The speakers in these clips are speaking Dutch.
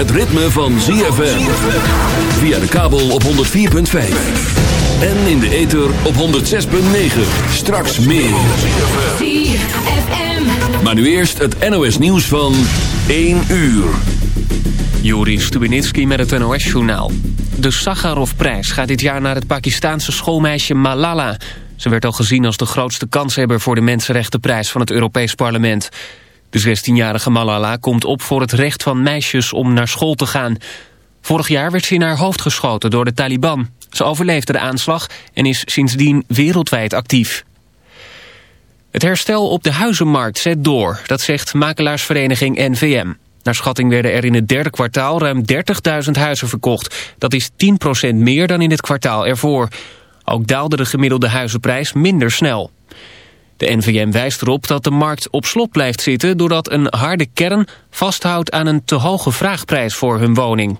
het ritme van ZFM. Via de kabel op 104.5. En in de ether op 106.9. Straks meer. ZFM. Maar nu eerst het NOS nieuws van 1 uur. Joris Stubenitski met het NOS-journaal. De Sakharovprijs gaat dit jaar naar het Pakistaanse schoolmeisje Malala. Ze werd al gezien als de grootste kanshebber voor de Mensenrechtenprijs van het Europees Parlement. De 16-jarige Malala komt op voor het recht van meisjes om naar school te gaan. Vorig jaar werd ze in haar hoofd geschoten door de Taliban. Ze overleefde de aanslag en is sindsdien wereldwijd actief. Het herstel op de huizenmarkt zet door, dat zegt makelaarsvereniging NVM. Naar schatting werden er in het derde kwartaal ruim 30.000 huizen verkocht. Dat is 10% meer dan in het kwartaal ervoor. Ook daalde de gemiddelde huizenprijs minder snel. De NVM wijst erop dat de markt op slot blijft zitten... doordat een harde kern vasthoudt aan een te hoge vraagprijs voor hun woning.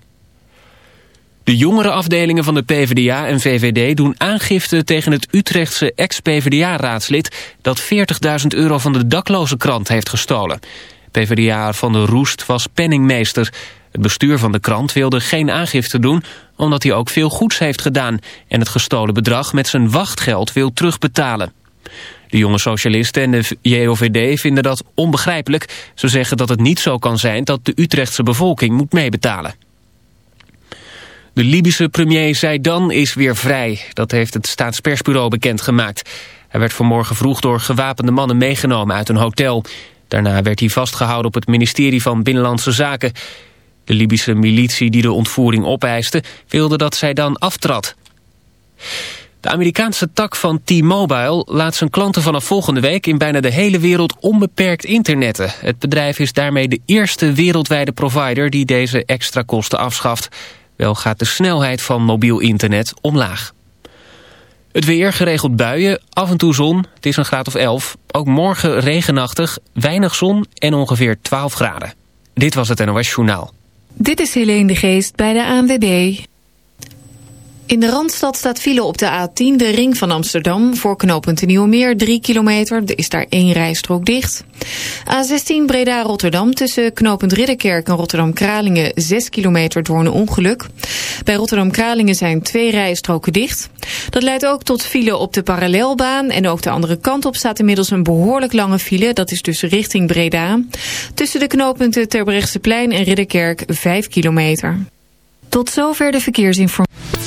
De jongere afdelingen van de PvdA en VVD doen aangifte tegen het Utrechtse ex-PvdA-raadslid... dat 40.000 euro van de dakloze krant heeft gestolen. PvdA van de Roest was penningmeester. Het bestuur van de krant wilde geen aangifte doen... omdat hij ook veel goeds heeft gedaan... en het gestolen bedrag met zijn wachtgeld wil terugbetalen. De jonge socialisten en de JOVD vinden dat onbegrijpelijk. Ze zeggen dat het niet zo kan zijn dat de Utrechtse bevolking moet meebetalen. De Libische premier Zaidan is weer vrij. Dat heeft het staatspersbureau bekendgemaakt. Hij werd vanmorgen vroeg door gewapende mannen meegenomen uit een hotel. Daarna werd hij vastgehouden op het ministerie van Binnenlandse Zaken. De Libische militie die de ontvoering opeiste... wilde dat zij dan aftrad. De Amerikaanse tak van T-Mobile laat zijn klanten vanaf volgende week... in bijna de hele wereld onbeperkt internetten. Het bedrijf is daarmee de eerste wereldwijde provider... die deze extra kosten afschaft. Wel gaat de snelheid van mobiel internet omlaag. Het weer, geregeld buien, af en toe zon. Het is een graad of 11. Ook morgen regenachtig, weinig zon en ongeveer 12 graden. Dit was het NOS Journaal. Dit is Helene de Geest bij de ANWB. In de Randstad staat file op de A10, de ring van Amsterdam... voor knooppunt Nieuwemeer, 3 kilometer. Er is daar één rijstrook dicht. A16 Breda-Rotterdam tussen knooppunt Ridderkerk en Rotterdam-Kralingen... 6 kilometer door een ongeluk. Bij Rotterdam-Kralingen zijn twee rijstroken dicht. Dat leidt ook tot file op de parallelbaan... en ook de andere kant op staat inmiddels een behoorlijk lange file. Dat is dus richting Breda. Tussen de knooppunten Terbrechtseplein en Ridderkerk 5 kilometer. Tot zover de verkeersinformatie.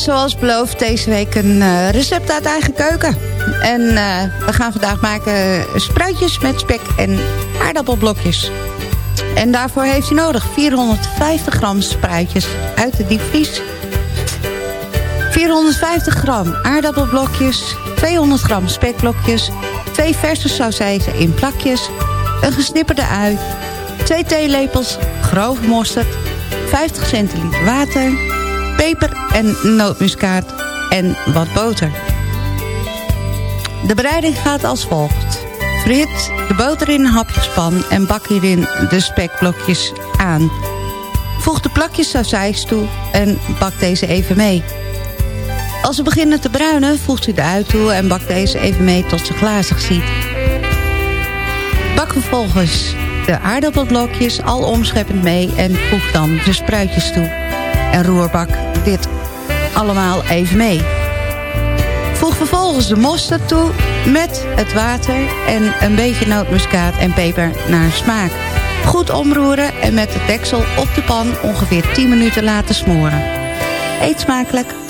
Zoals beloofd, deze week een eh, recept uit eigen keuken. En eh, we gaan vandaag maken spruitjes met spek en aardappelblokjes. En daarvoor heeft u nodig 450 gram spruitjes uit de diepvries... 450 gram aardappelblokjes, 200 gram spekblokjes... 2 verse saucijzen in plakjes, een gesnipperde ui... 2 theelepels grove mosterd, 50 centiliter water... peper en nootmuskaat en wat boter. De bereiding gaat als volgt. Frit de boter in een hapjespan en bak hierin de spekblokjes aan. Voeg de plakjes sausijs toe en bak deze even mee. Als ze beginnen te bruinen, voegt u de ui toe en bak deze even mee tot ze glazig ziet. Bak vervolgens de aardappelblokjes al omscheppend mee en voeg dan de spruitjes toe. En roerbak dit allemaal even mee. Voeg vervolgens de mosterd toe met het water en een beetje nootmuskaat en peper naar smaak. Goed omroeren en met de deksel op de pan ongeveer 10 minuten laten smoren. Eet smakelijk!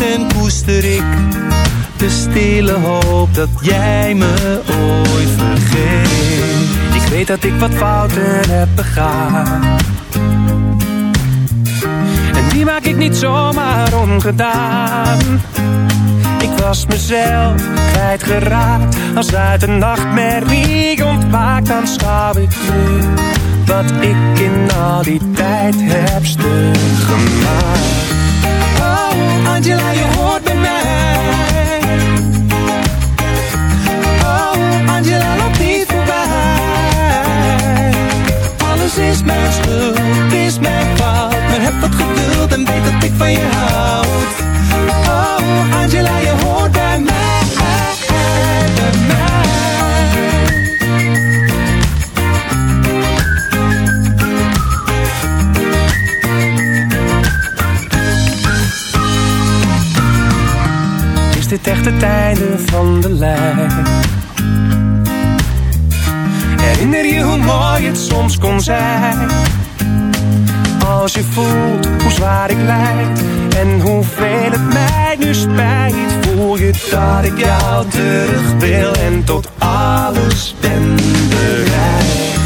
En koester ik de stille hoop dat jij me ooit vergeet. Ik weet dat ik wat fouten heb begaan. En die maak ik niet zomaar ongedaan. Ik was mezelf kwijtgeraakt. Als uit een nachtmerrie ontwaakt, dan schouw ik nu wat ik in al die tijd heb stuk gemaakt. Angela, je hoort bij mij. Oh, Angela, loop niet voorbij. Alles is mijn schuld, is mijn fout. Maar heb wat geduld en weet dat ik van je houd. Oh, Angela, je hoort. Bij Dit echt het van de lijn? Herinner je hoe mooi het soms kon zijn? Als je voelt hoe zwaar ik lijd en hoeveel het mij nu spijt, voel je dat ik jou terug wil en tot alles ben bereid.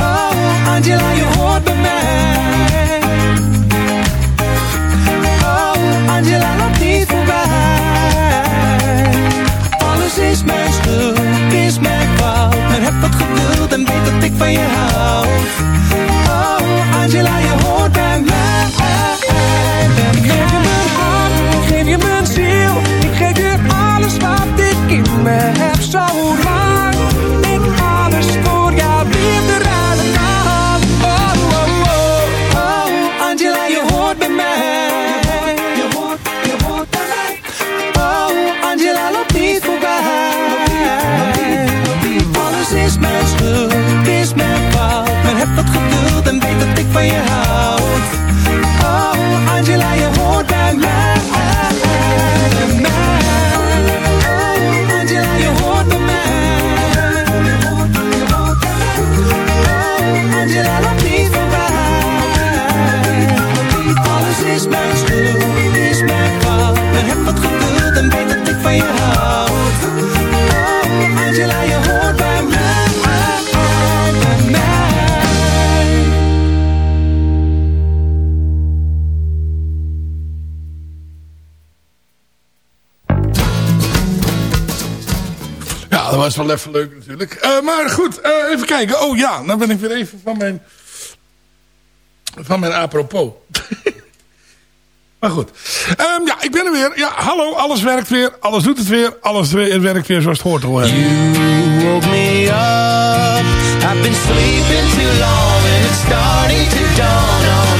Oh, Angela, je hoort en weet dat ik van je hou. Oh, Angela, je hoort bij mij. Ik geef even leuk natuurlijk. Eh, maar goed, eh, even kijken. Oh ja, nou ben ik weer even van mijn... Van mijn apropos. maar goed. Ehm, ja, ik ben er weer. Ja, hallo, alles werkt weer. Alles doet het weer. Alles we- werkt weer zoals het hoort te horen. You woke me up. I've been sleeping too long and it's starting to dawn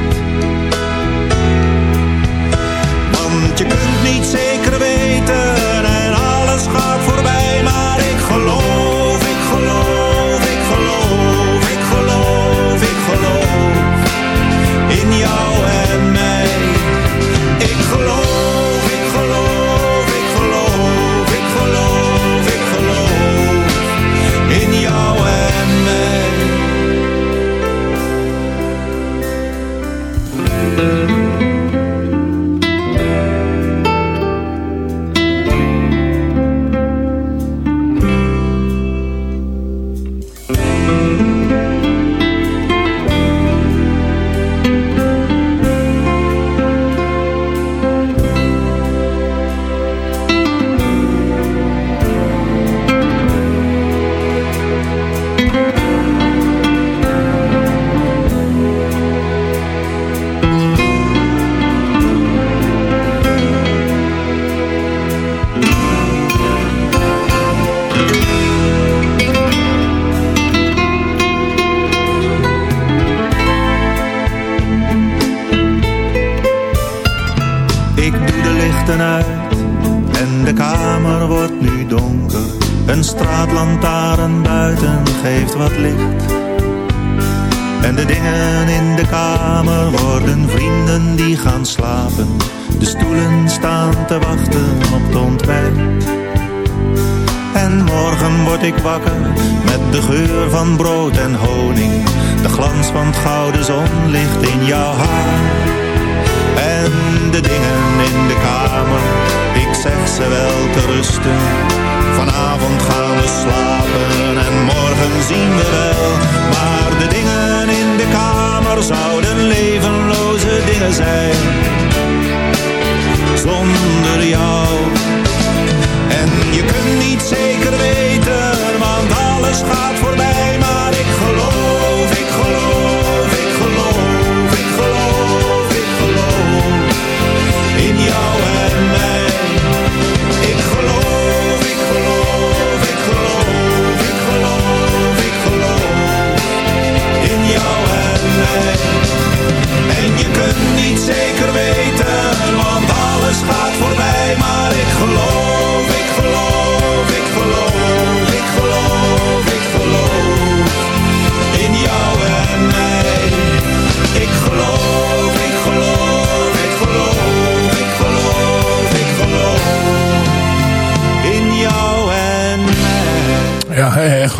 Ik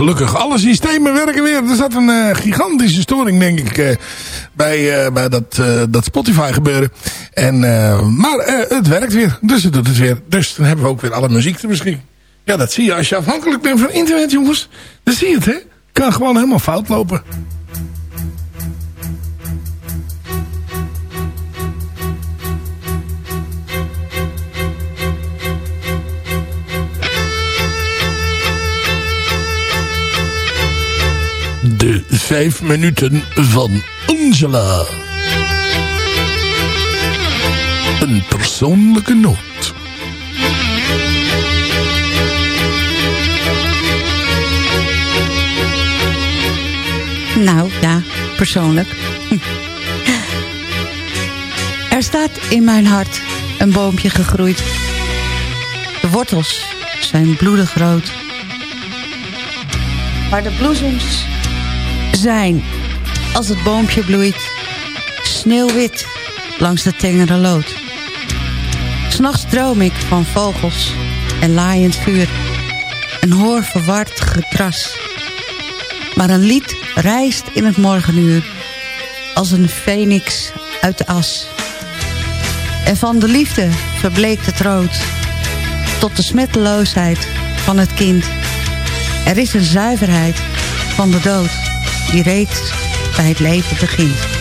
gelukkig. Alle systemen werken weer. Er zat een eh, gigantische storing, denk ik, eh, bij, eh, bij dat, dat Spotify gebeuren. En, maar het werkt weer. Dus het doet het weer. Dus dan hebben we ook weer alle muziek te beschikking. Ja, dat zie je. Als je afhankelijk bent van internet, jongens. Dan zie je het, hè. Kan gewoon helemaal fout lopen. Vijf minuten van Angela. Een persoonlijke noot. Nou, ja, persoonlijk. Er staat in mijn hart een boompje gegroeid. De wortels zijn bloedegroot. Maar de bloesems zijn, als het boompje bloeit, sneeuwwit langs de tengere lood. S'nachts droom ik van vogels en laaiend vuur en hoor verward getras. Maar een lied rijst in het morgenuur als een feniks uit de as. En van de liefde verbleekt het rood tot de smetteloosheid van het kind. Er is een zuiverheid van de dood die reeds bij het leven begint.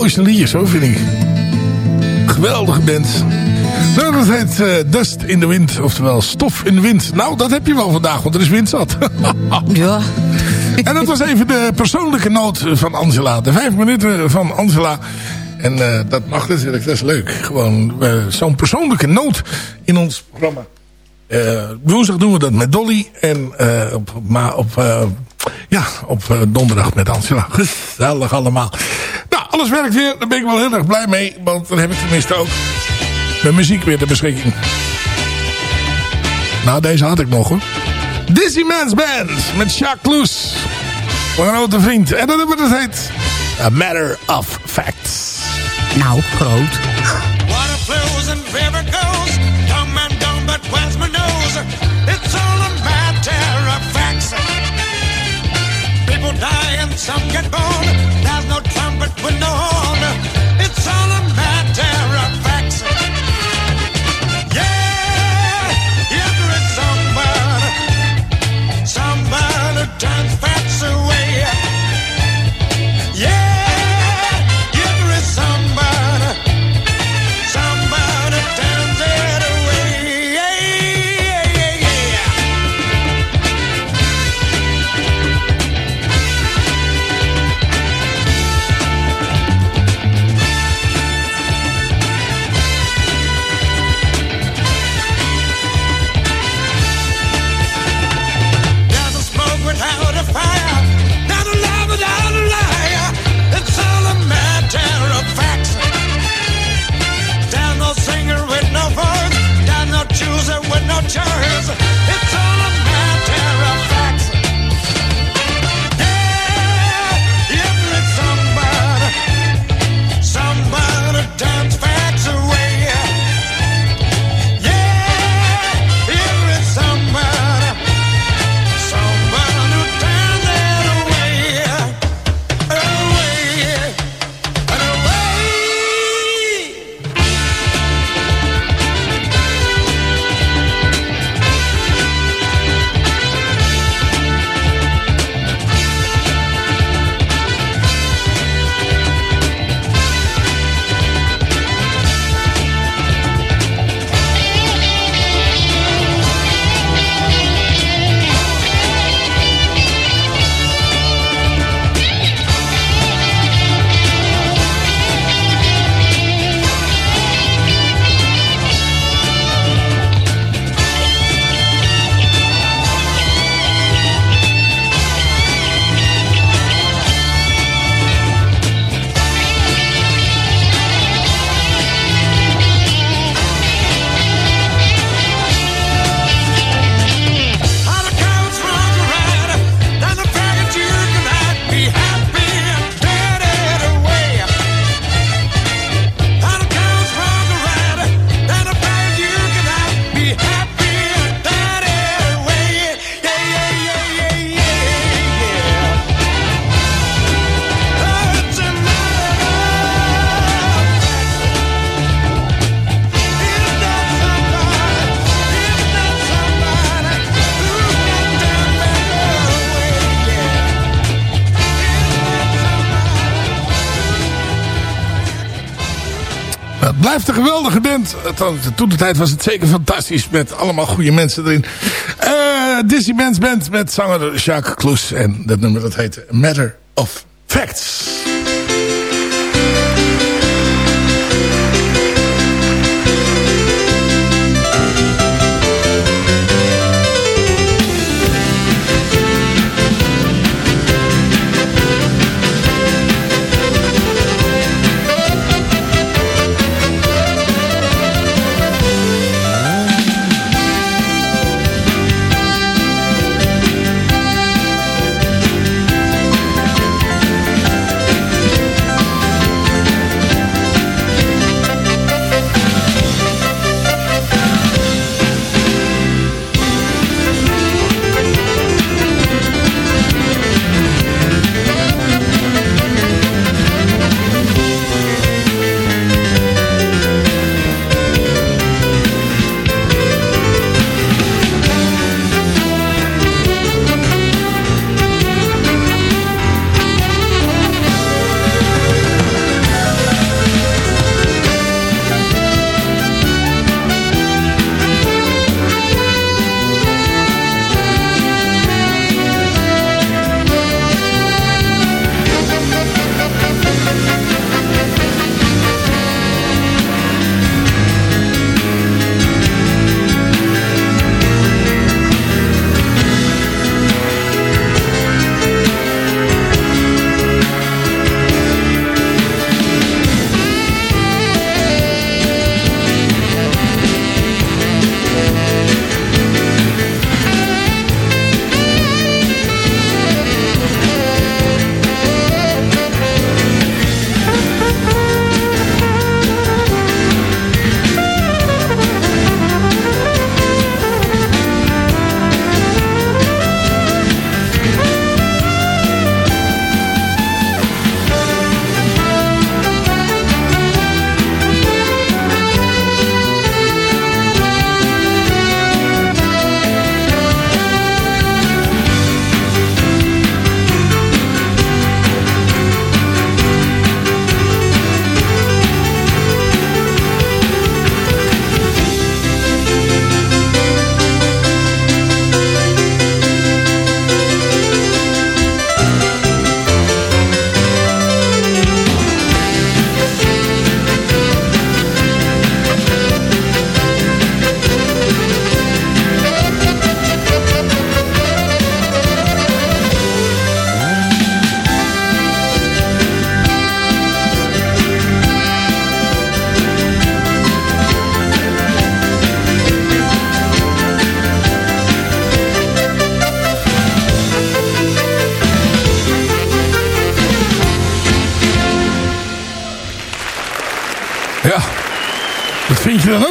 Hun allermooiste liedjes, zo vind ik. Geweldige band. Nou, dat heet eh, Dust in the Wind, oftewel Stof in de Wind. Nou, dat heb je wel vandaag, want er is wind zat. ja. En dat was even de persoonlijke noot van Angela. De vijf minuten van Angela. En eh, dat mag natuurlijk, dat is leuk. Gewoon eh, zo'n persoonlijke noot in ons programma. Woensdag doen we dat met Dolly. En op, maar op, ja, op donderdag met Angela. Gezellig allemaal. Alles werkt weer. Daar ben ik wel heel erg blij mee. Want dan heb ik tenminste ook mijn muziek weer ter beschikking. Nou, deze had ik nog hoor. Dizzy Man's Band met Jacques Loes. Mijn grote vriend. En dat hebben we dat heet A Matter of Facts. Nou, groot. Water flows and river goes. Dumb and dumb, but where's my nose? It's all a matter of facts. People die and some get born. No. Geweldige Toen de tijd was het zeker fantastisch. Met allemaal goede mensen erin. Eh Dizzy Man's Band met zanger Jacques Kloes. En dat nummer dat heet Matter of Facts.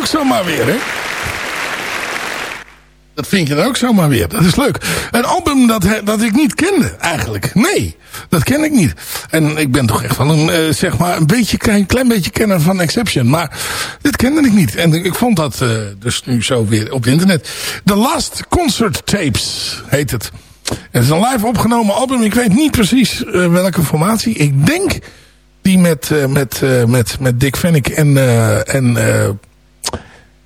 Zomaar weer, hè? Dat vind je dan ook zomaar weer. Dat is leuk. Een album dat, dat ik niet kende, eigenlijk. Nee, dat ken ik niet. En ik ben toch echt wel een, eh, zeg maar, een beetje, klein, klein beetje kenner van Exception. Maar dit kende ik niet. En ik vond dat eh, dus nu zo weer op internet. The Last Concert Tapes heet het. Het is een live opgenomen album. Ik weet niet precies eh, welke formatie. Ik denk die met, met, met, met Dick Vennick en, en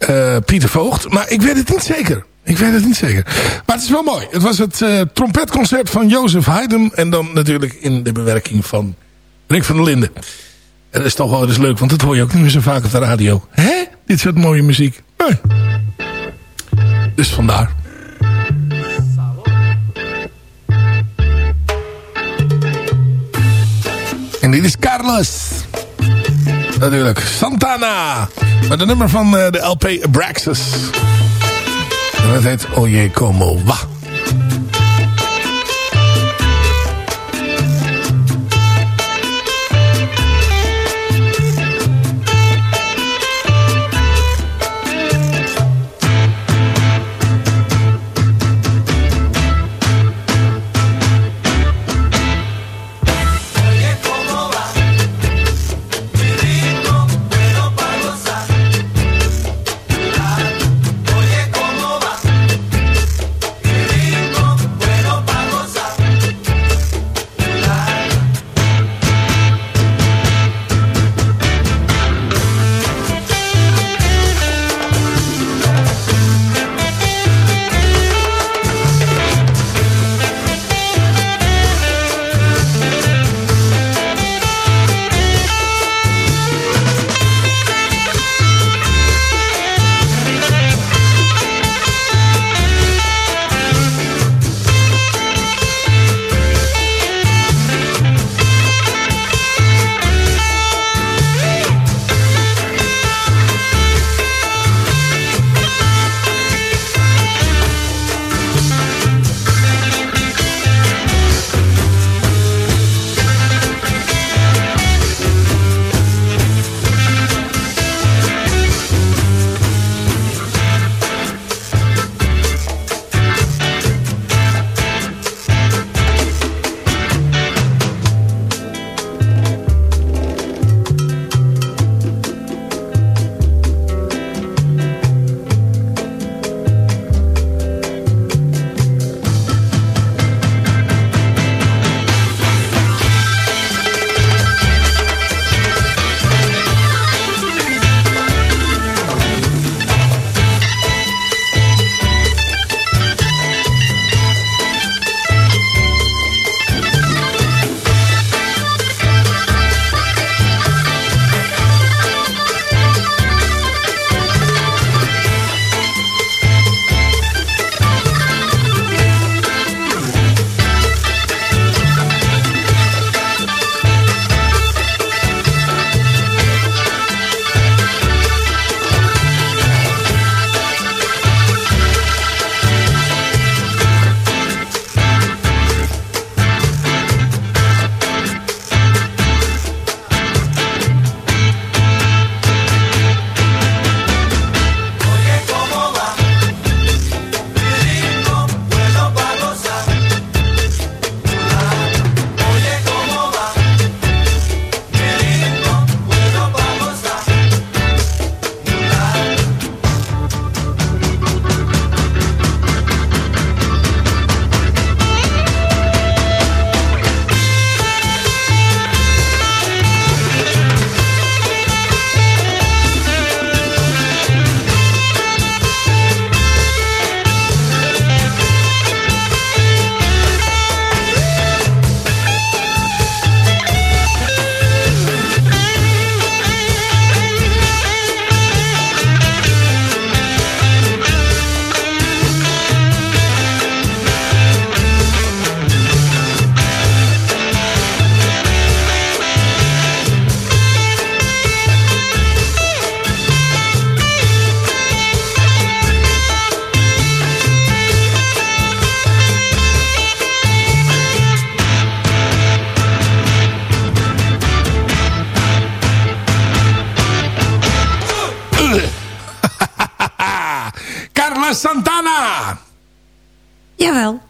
eh, Pieter Voogd. Maar ik weet het niet zeker. Ik weet het niet zeker. Maar het is wel mooi. Het was het eh, trompetconcert van Jozef Haydn. En dan natuurlijk in de bewerking van Rick van der Linden. En dat is toch wel eens leuk. Want dat hoor je ook niet meer zo vaak op de radio. Hè? Dit soort mooie muziek. Dus vandaar. En dit is Carlos. Natuurlijk. Santana. Met een nummer van eh, de LP Abraxas. En dat heet Oye Como Va.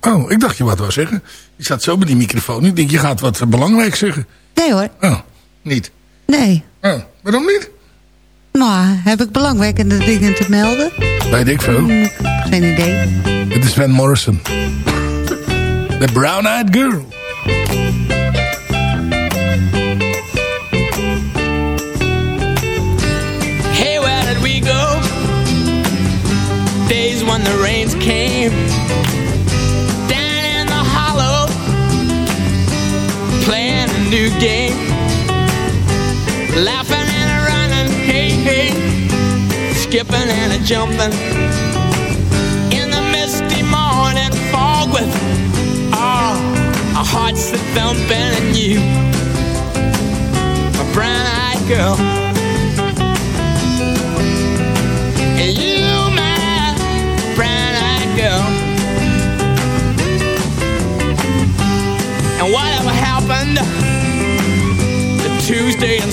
Oh, ik dacht je wat wou zeggen. Je zat zo bij die microfoon. Ik denk, je gaat wat belangrijk zeggen. Nee hoor. Oh, niet. Nee. Oh, waarom niet? Nou, heb ik belangwekkende dingen te melden? Weet ik veel. Hm, geen idee. Het is Van Morrison. The Brown Eyed Girl. Hey, where did we go? Days when the rains came new game, laughing and a running, hey hey, skipping and a jumping. In the misty morning fog with all our hearts that thumping and you, a brown-eyed girl.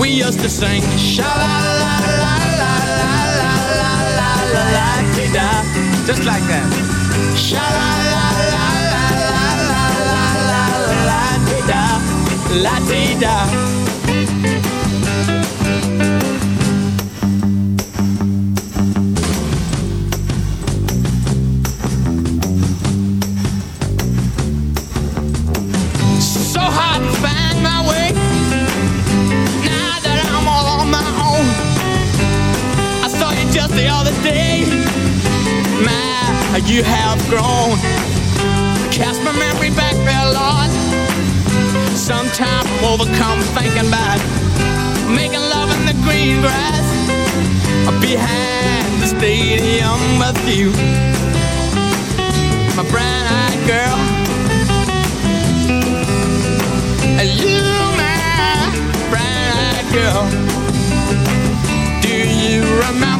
We used to sing sha la la la la la la la la la la dee da, just like that. Sha la la la la la la la la la dee da, la dee da. The other day. My, you have grown. Cast my memory back there, Lord. Sometimes I'm overcome thinking about making love in the green grass behind the stadium with you. My brown-eyed girl. You, my brown-eyed girl. Do you remember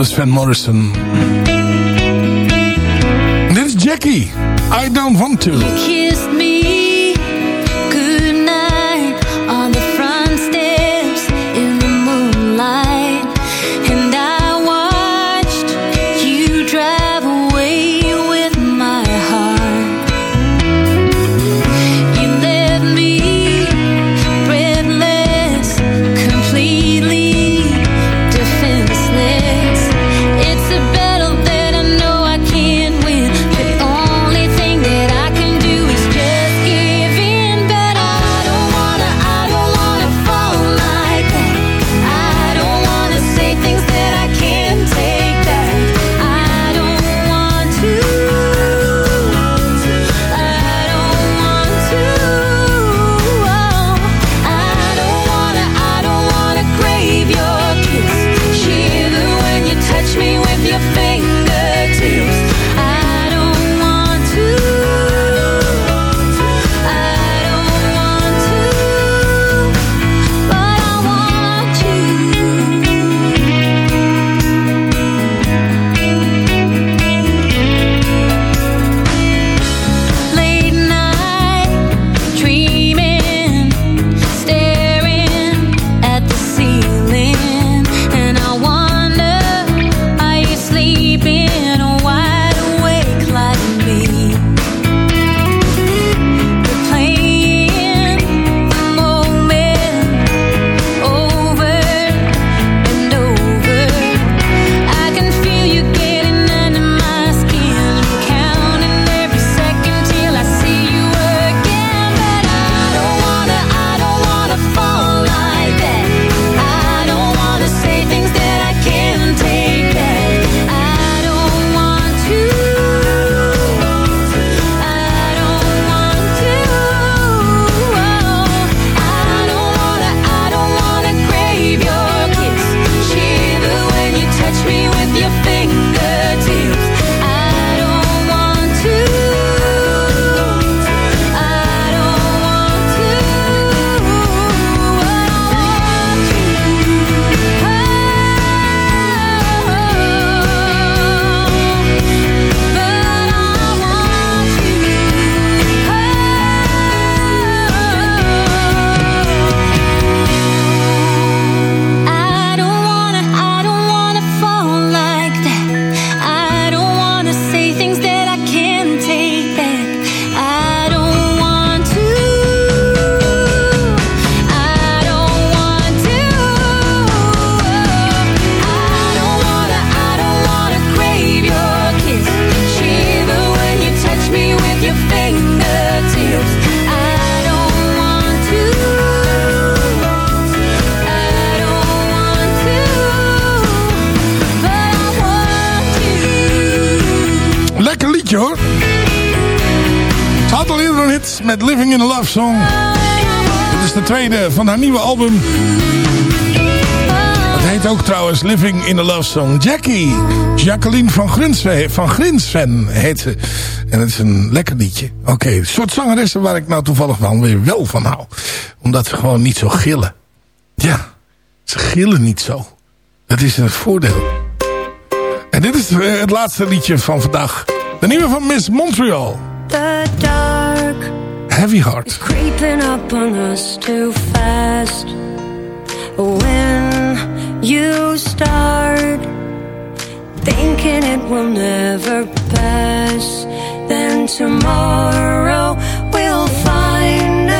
Dat Van Morrison. Dit is Jackie. I don't want to. Song. Dit is de tweede van haar nieuwe album. Het heet ook trouwens Living in a Love Song. Jackie, Jacqueline van Grinsven, van heet ze. En het is een lekker liedje. Oké, soort zangeressen waar ik nou toevallig dan weer wel van hou. Omdat ze gewoon niet zo gillen. Ja, ze gillen niet zo. Dat is een voordeel. En dit is eh, het laatste liedje van vandaag. De nieuwe van Miss Montreal. Heavy Heart. creeping up on us too fast. When you start thinking it will never pass, then tomorrow we'll find